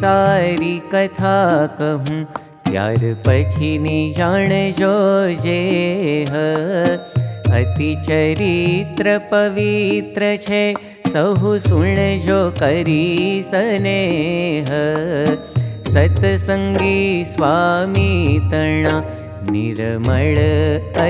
સારી કથા કહું ત્યાર પછીની જાણજો था कु त पशीजो ह। अति चर्र पवत्र सह सुनजोरि सने સ્વામી તણા स्वामी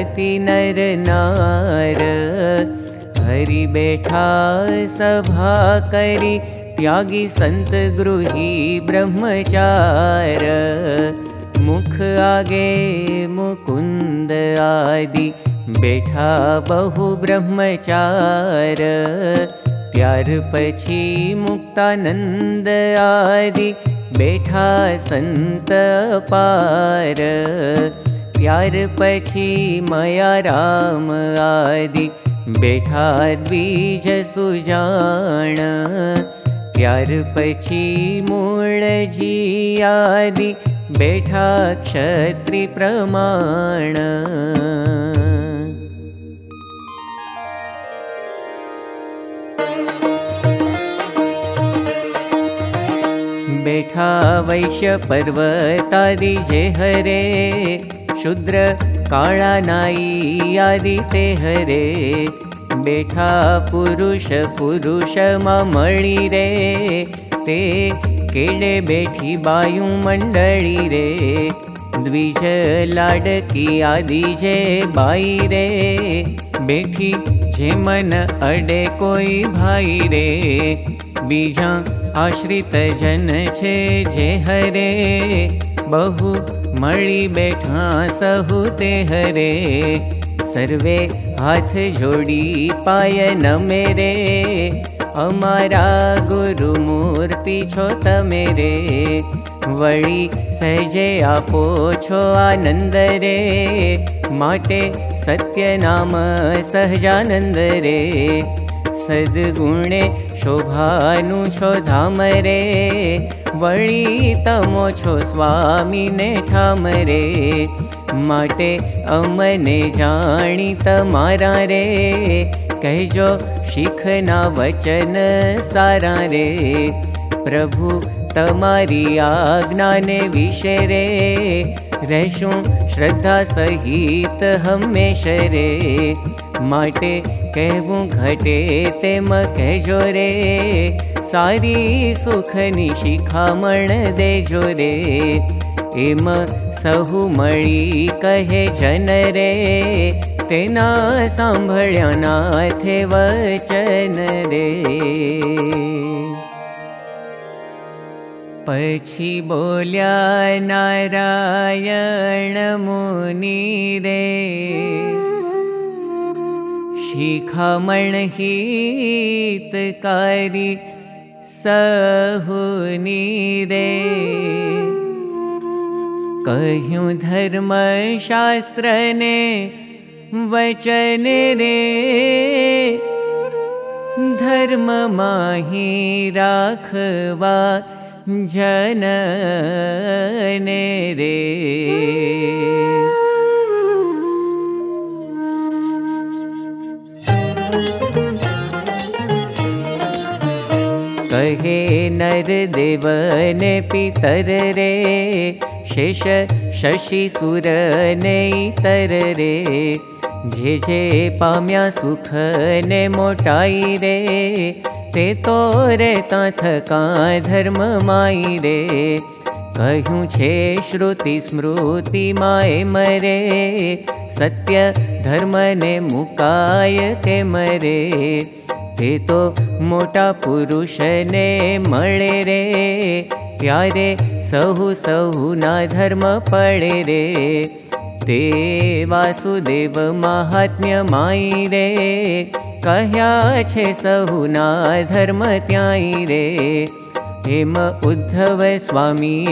અતિ નર નાર હરી બેઠા સભા કરી त्यागी संत गृही ब्रह्मचार। मुख आगे मुकुन्द आदि बहु ब्रह्मचार। त्य आदि मुक्तानन्देठा संत पार त्यार पछि मया राम आदि सुजाण। पछी मूळजी आदि बैठा क्षत्रि प्रमाण। बैठा वैश्य पर्वतादि जे हरे शूद्र काळा नाई आदि ते हरे बैठा पुरुष पुरुष मा मळी रे। ते केडे बैठी बायु मंडली रे। द्विज लाडकी आदि जे बाई रे। बैठी जे मन अडे कोई भाई रे। बीजा आश्रित जन छे जे हरे। बहु मळी बैठा सहु ते हरे। सर्वे हाथ जोड़ी पाय न मेरे। अमारा गुरु मूर्ति छो तमेरे वळी सहजे आनंद रे। माटे सत्य नाम सहजानंद रे। सद्गुणे शोभानु छो धाम रे। वळी तमो छो स्वामी ने ठाम रे माटे अमने जाणी तमारा रे। कहजो शिखना वचन सारा रे। प्रभु तमारी आज्ञा ने विषय रे। रहशु श्रद्धा सहित हमेश रे। माटे कहूँ घटे तेम कहजो रे। सारी सुखनी शिखामण देजो रे एम सहु मळी कहे जन रे तेना रे। पछी बोल्या नारायण मुनि रे शिखामण हितकारी सहुनी रे कह्यूं धर्मशास्त्रने वचन रे। धर्म माही राखवा जन रे नर देवने पितर रे शेष शशि सुर तर रे। जे जे पाम्या सुख ने मोटाई रे ते तो रे थका धर्म माई रे। कहूँ श्रुति स्मृति माए मरे सत्य धर्म ने मुकाय के मरे ते तो मोटा पुरुष ने मळे रे. त्यारे सहु सहु ना धर्म पड़े रे. ते वासुदेव महात्म्य माई रे. कह्या छे सहुना धर्म त्याई रे. हेम उद्धव स्वामी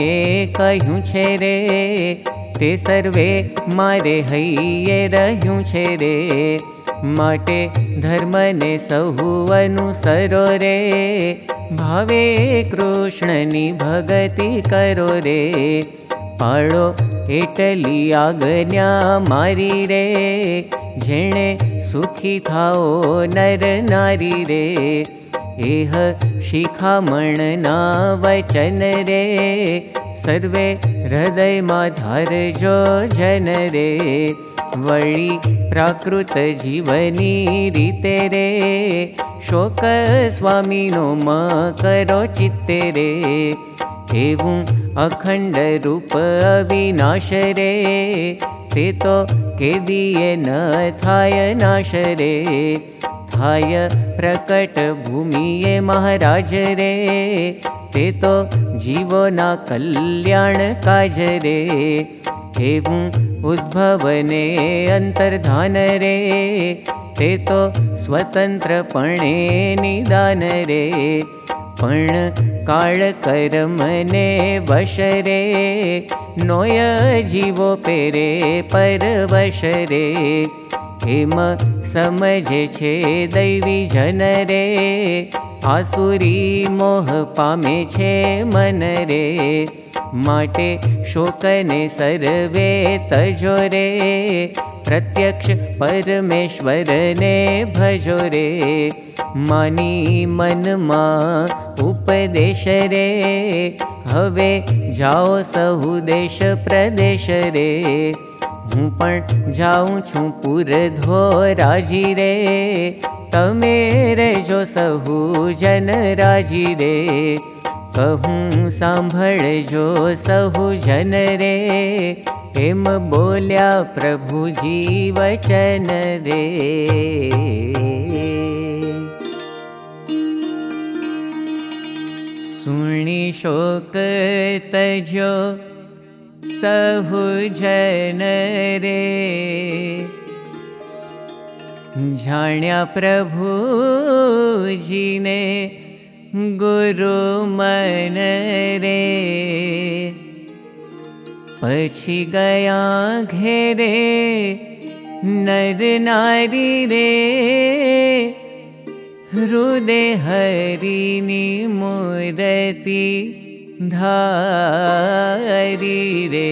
कहूँ छे रे. ते सर्वे मारे हईये रहूँ छे रे माटे धर्म ने सहु अनुसरो रे। भावे कृष्णनी भगति करो रे। पाड़ो एटली आज्ञा मारी रे। जेणे सुखी थाओ नर नारी रे। एह शिखामणना वचन रे। सर्वे हृदय धार जो जन रे वळी प्राकृत जीवनी रीते रे शोक स्वामी नो म करो चित्ते रे एवं अखंड रूप अविनाश रे ते तो दिए न थाय नाश रे थाय प्रकट भूमिये महाराज रे ते तो जीवो ना कल्याण काज रे एवं उद्भवने अंतर्धान रे ते तो स्वतंत्रपणे निदान रे पण काळ कर्मने वश रे पेरे हेम रे आसुरी मोह पामे छे मन रे शोकने सर्वे तजो रे प्रत्यक्ष परमेश्वर ने भजो रे मानी मन मा उपदेश रे हवे जाओ सहु देश प्रदेश रे। हूँ पण जाऊँ छूँ पुर धो राजी रे तमे जो सहु जन राजी रे कहूँ सांभळ जो सहु जन रे एम बोल्या प्रभु जी वचन रे। सुणी शोक सहु जन गुरु मन रे पछी गया घेरे नर नारी रे। हृदय हरिनी मूर्ति धारी रे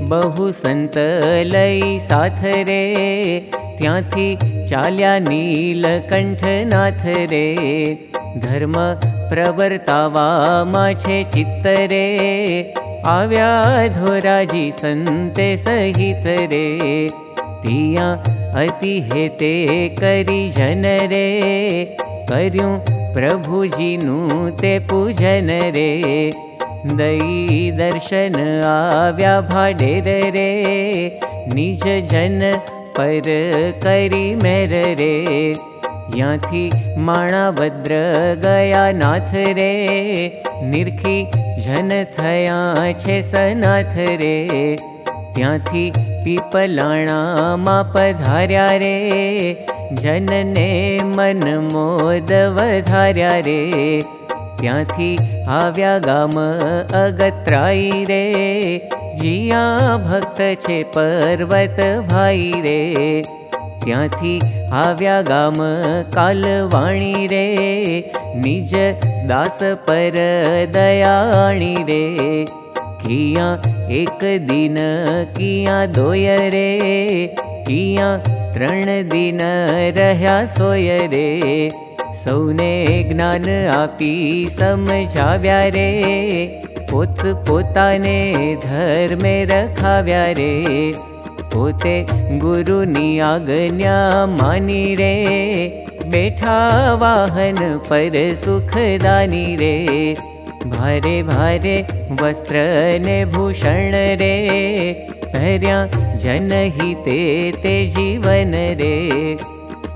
बहु संत लई साथ रे ત્યાંથી ચાલ્યા નીલકંઠનાથ રે ધર્મ પ્રવર્તાવામાં છે ચિત્તરે આવ્યા ધોરાજી સંતે સહિત રે ત્યાં અતિ હેતે કરી જન રે કર્યું પ્રભુજીનું તે પૂજન રે दि दर्शन आव्या भाडेर रे निज जन पर करी मेर रे याथी माणाभद्र गया नाथ रे निरखी जन थया छे सनाथ रे। त्याथी पीपलाणामा पधार्या रे जनने मन मोद वधार्या रे। ત્યાંથી આવ્યા ગામ અગત્રાઈ રે जिया भक्त छे पर्वत भाई रे ત્યાંથી આવ્યા ગામ કાલવાણી રે નિજ દાસ પર દયાણી રે કિયા એક દિન કિયા દોય રે કિયા ત્રણ દિન રહ્યા સોય રે સૌને જ્ઞાન આપી સમજાવ્યા રે પોત પોતાને ધર્મે રખાવ્યા રે પોતે ગુરુની આજ્ઞા માની રે બેઠા વાહન પર સુખદાની રે ભારે ભારે વસ્ત્ર ને ભૂષણ રે ધર્યા જનહિતે તે જીવન રે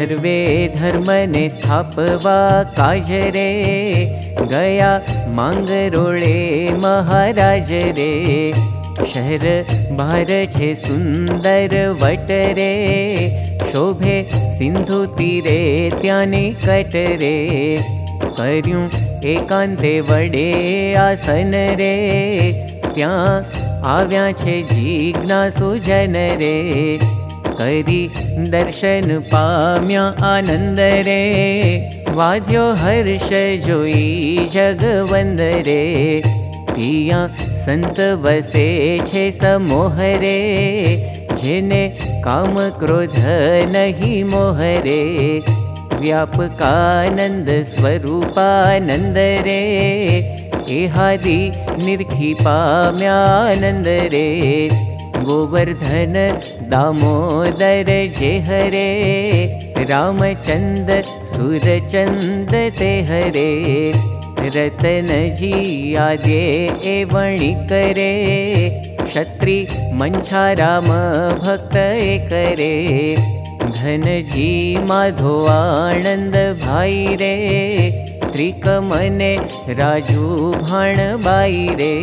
सर्वे धर्म ने स्थापवा काज रे गया मांगरोळे महाराज रे। शहर बार छे सुंदर वट रे शोभे सिंधु तीरे त्याने कटरे कर्यूं एकांते वडे आसन रे त्या आव्या छे जिज्ञासु जन रे करी दर्शन पाम्या आनंद रे वाद्यो हर्ष जोई जगवंद रे पिया संत वसे छे समोह रे जेने काम क्रोध नहीं मोहरे। व्यापकानंद स्वरूपानंद रे एहादि निर्खी पाम्यानंद रे गोवर्धन दामोदर जे हरे रतन एवणी करे क्षत्रि मञ्छा राम भक्त करे धनजी माधो आनन्द भाई रे त्रिकमने राजू भाण बाई रे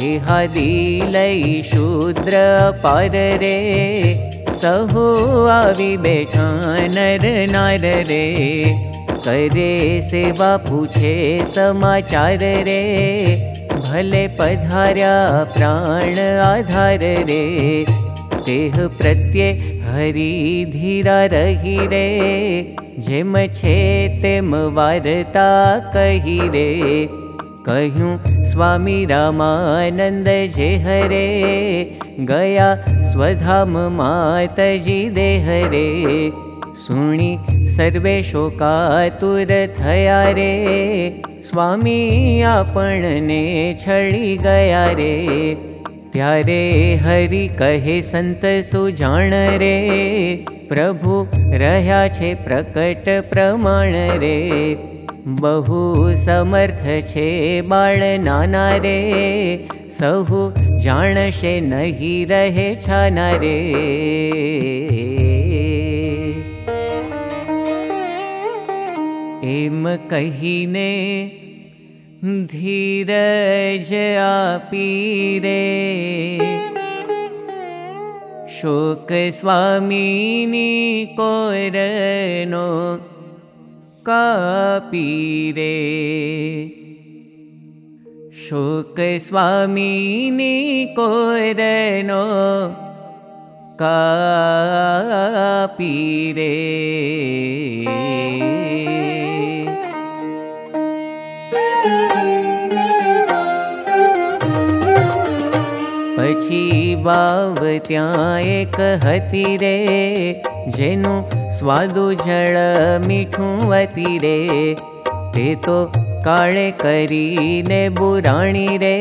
एहादी लई शूद्र पार रे सहु आवी बैठा नर नार रे करे सेवा पूछे समाचार रे भले पधार्या प्राण आधार रे देह प्रत्ये हरि धीरा रे जेम छे तेम वारता कही रे कहूँ स्वामी रामानंद जे हरे गया सुणी सर्वे शोकातुर थया रे स्वामी आपणने छड़ी गया रे त्यारे हरि कहे संत सुजाण रे प्रभु रह्या छे प्रकट प्रमाण रे बहु समर्थ छे बाळ नाना रे। सहु जाणशे नहीं रे। कहीने धीरज आपीरे शोक स्वामीनी कोरनो कापीरे। शोक स्वामीनी कोरनो कापीरे। પછી વાવ ત્યાં એક હતી રે જેનું સ્વાદુ જળ મીઠું હતી રે તે તો કાળે કરીને બુરાણી રે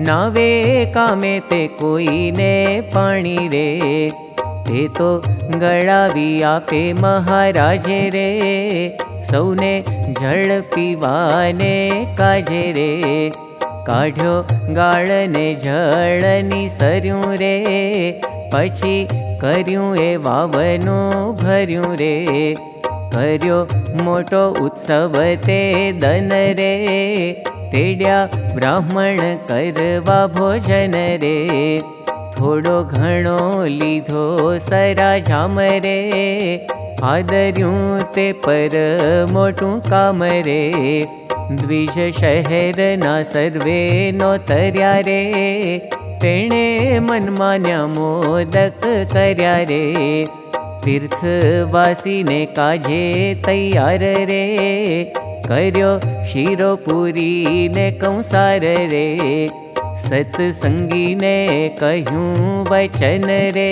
નાવે કામે તે કોઈને પાણી રે તે તો ગળાવી આપે મહારાજે રે સૌને જળ પીવાને કાજે રે काढ्यो गाळने जळनी सर्यूं रे. पछी कर्यूं ए वावनु भर्यूं रे. कर्यो मोटो उत्सव ते दन रे. तेड्या ब्राह्मण करवा भोजन रे. थोडो घणो लीधो सरा जाम रे रे। द्विज शहर ना सर्वे नो तर्या रे। तेणे मन मान्या मोदक कर्या तीर्थवासी ने काजे तैयार रे। कर्यो शिरोपुरी कंसार रे। सत्संगी ने कहूं वचन रे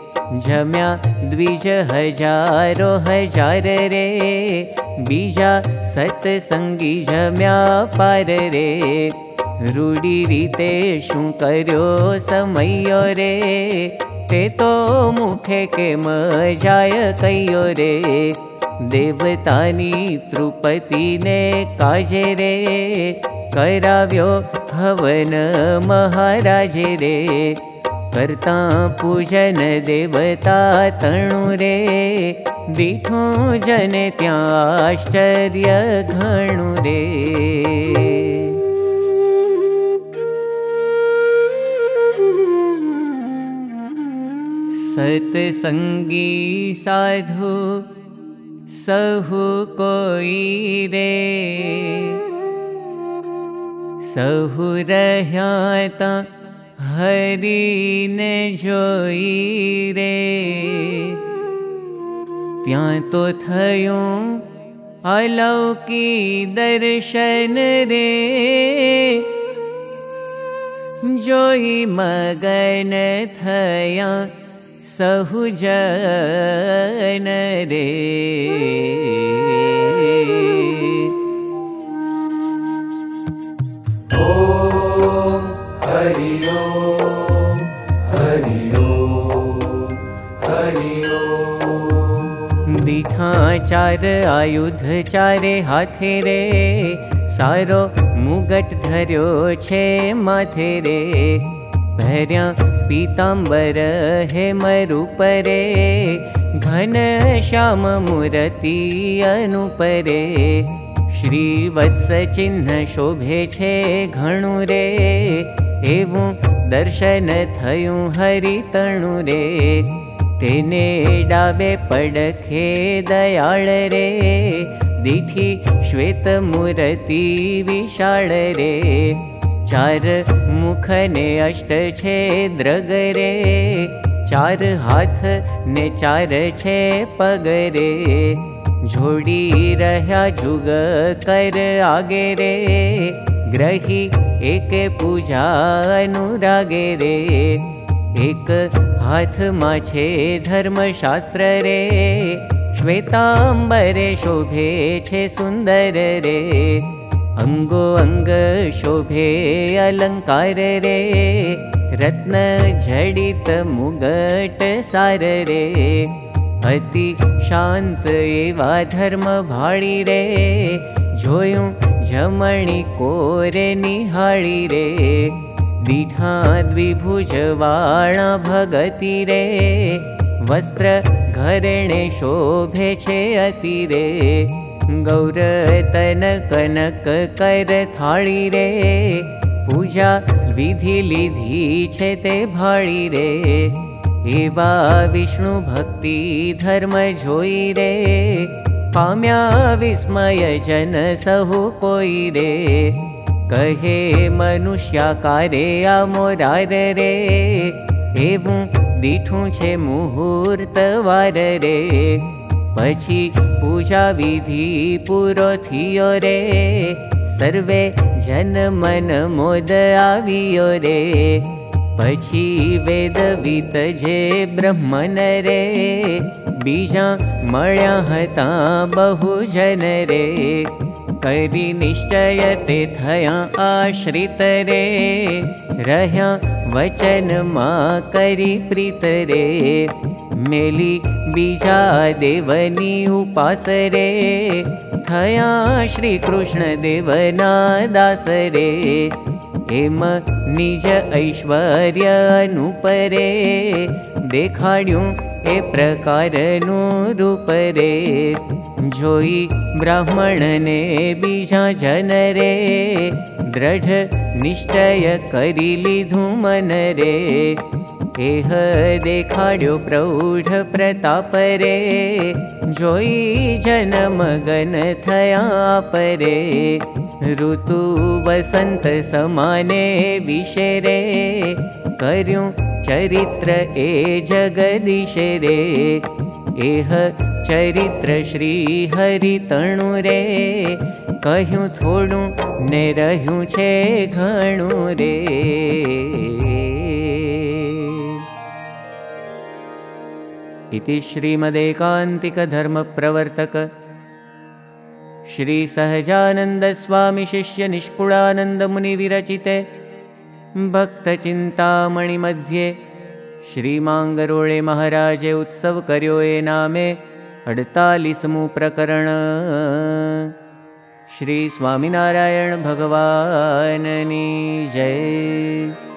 जम्या द्विज हजारो हजार रे। बीजा सत्संगी जम्या पार रे। रूडी रीते शू कर्यो समयो रे। ते तो मुखे के मजाय कयो रे। देवतानी त्रुपति काजे रे। कराव्यो हवन महाराजे रे करता पूजन देवता तणु रे। जन त्याश्चर्य घणु रे। सत्संगी साधु सहु कोई रे। सहु रह्याता हरिने जोई रे। त्या तो थयों अलौकी दर्शन रे। जोई मगन थया सहुजन रे चार आयुध चारे हाथे रे। सारो मुगट धर्यो छे माथे रे। भर्या पीतांबर हे मरूपरे घन श्याम मूर्ति अनुपरे श्री वत्स चिन्ह शोभे छे घणु रे। एवं दर्शन थयुं हरि तणु रे तेने डाबे पडखे दयाळ रे। दीठी श्वेत मूर्ति विशाळ रे। चार मुखने अष्ट छे द्रग रे। चार हाथ ने चार छे पग रे। जोड़ी रह्या जुग कर आगे रे। ग्रही एक पूजा अनुरागे रे एक हाथ माछे धर्मशास्त्र रे श्वेतांबरे शोभे छे सुंदर रे अंगो अंग शोभे अलंकार रे रत्न जडित मुगट सार रे अति शांत एवा धर्म भाड़ी रे जोयूं जमणी कोरे निहाड़ी रे दीठा द्विभुजवाणा भगति रे वस्त्र घरेणे शोभे छे अति रे गौर तन कनक कर थाळी रे पूजा विधि लिधी छे ते भाड़ी रे एवा विष्णु भक्ति धर्म जोई रे पाम्या विस्मय जन सहु कोई रे कहे मनुष्याकारे आमोरार रे एवं दीठू छे मुहूर्त वार रे पछी पूजा विधि पूरो थियो रे सर्वे जन मन मोद आवियो रे पछी वेद वित जे ब्रह्मन रे बीजा मळ्या हता बहु जन करि निश्चयते थया आश्रित रे रह्या वचन मा करी प्रीत रे मेली बीजा देवनी उपास रे थया श्री कृष्ण देवना दास रे हेम निज ऐश्वर्य अनुपरे। देखाड्यूं ए रे जोई ब्राह्मण ने बीजा जन रे दृढ़ निश्चय करी लीधु मन रे एह देखाड्यो प्रौढ प्रताप रे जोई जन मगन थया परे। ऋतु वसंत समाने विषे रे चरित्र ए जगदीश रे एह चरित्र श्री हरि तणु रे કહ્યું થોડું ને રહ્યું છે ઘણું રે इति श्रीमदेकान्तिकधर्मप्रवर्तक श्रीसहजानन्दस्वामिशिष्यनिष्कुळानन्दमुनिविरचिते भक्तचिन्तामणिमध्ये श्रीमाङ्गरोळे महाराजे उत्सव कर्यो ए नामे अडतालिसमु प्रकरण। श्री स्वामिनारायण भगवाननी जय